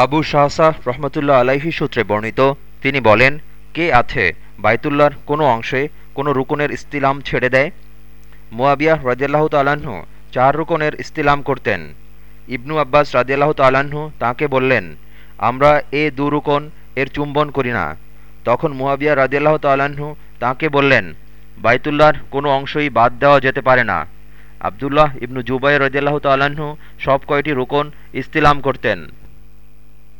আবু শাহসাহ রহমতুল্লাহ আলাইহি সূত্রে বর্ণিত, তিনি বলেন, কে আছে বাইতুল্লাহর কোনো অংশে কোনো রুকনের ইস্তিলাম ছেড়ে দেয়? মুয়াবিয়া রাজিয়াল্লাহ তাল্লাহ্ন চার রুকনের ইস্তিলাম করতেন। ইবনু আব্বাস রাজিয়াল্লাহ তাল্লাহ্ন তাঁকে বললেন, আমরা এ দু রুকন এর চুম্বন করি না। তখন মুয়াবিয়া রাজিয়াল্লাহ তাল্লাহ্ন তাঁকে বললেন, বাইতুল্লাহর কোনো অংশই বাদ দেওয়া যেতে পারে না। আবদুল্লাহ ইবনু জুবাই রাজিয়াল্লাহ তাল্লাহ্ন সব কয়টি রুকন ইস্তিলাম করতেন।